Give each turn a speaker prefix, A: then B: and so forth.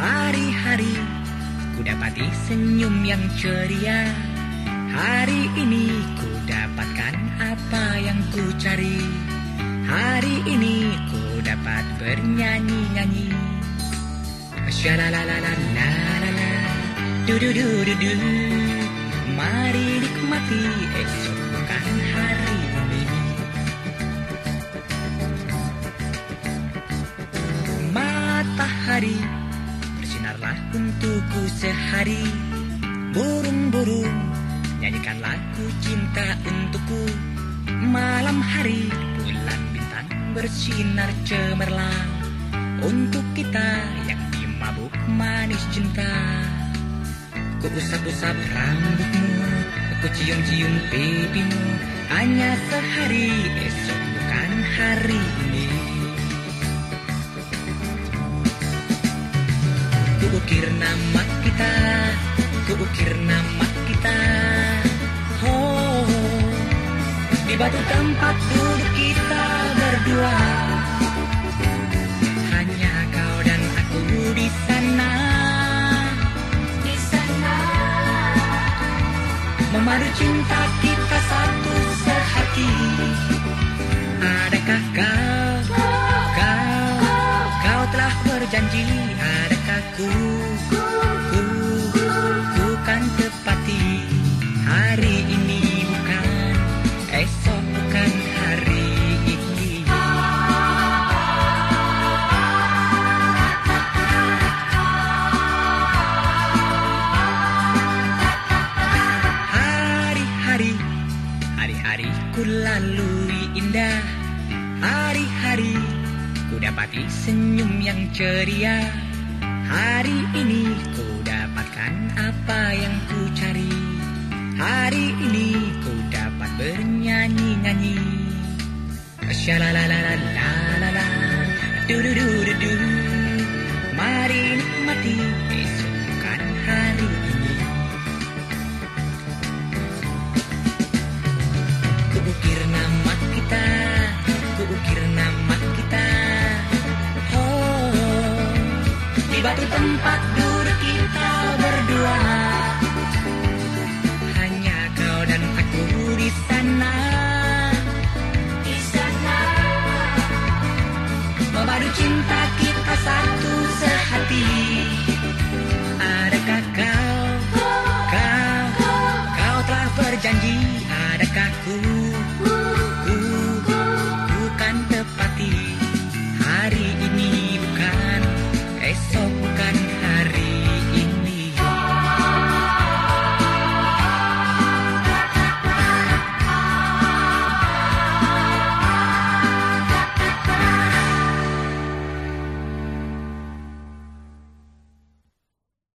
A: Hari-hari ku dapati senyum yang ceria. Hari ini ku dapatkan apa yang ku cari. Hari ini ku dapat bernyanyi-nyanyi. Du. Mari nikmati esok bukan hari Bersinarlah untukku sehari. Burung-burung nyanyikan lagu cinta untukku. Malam hari bulan bintang bersinar cemerlang. Untuk kita yang dimabuk manis cinta. Ku usap-usap rambutmu Ku cium-cium pipimu. Hanya sehari esok bukan hari ini Ku ukir nama kita Ku ukir nama kita. Oh Di batu tempat duduk kita berdua. Hanya kau dan aku di sana. Di sana. Memadu cinta kita satu sehati. Adakah kau ku lalui indah. Hari-hari ku dapati senyum yang ceria Hari ini ku dapatkan apa yang ku cari. Hari ini ku dapat bernyanyi-nyanyi. Du du du du du Mari Di batu tempat duduk kita berdua. Hanya kau dan aku di sana. Di sana. Memadu cinta kita satu sehati. Adakah kau? Kau. Kau telah berjanji Adakah ku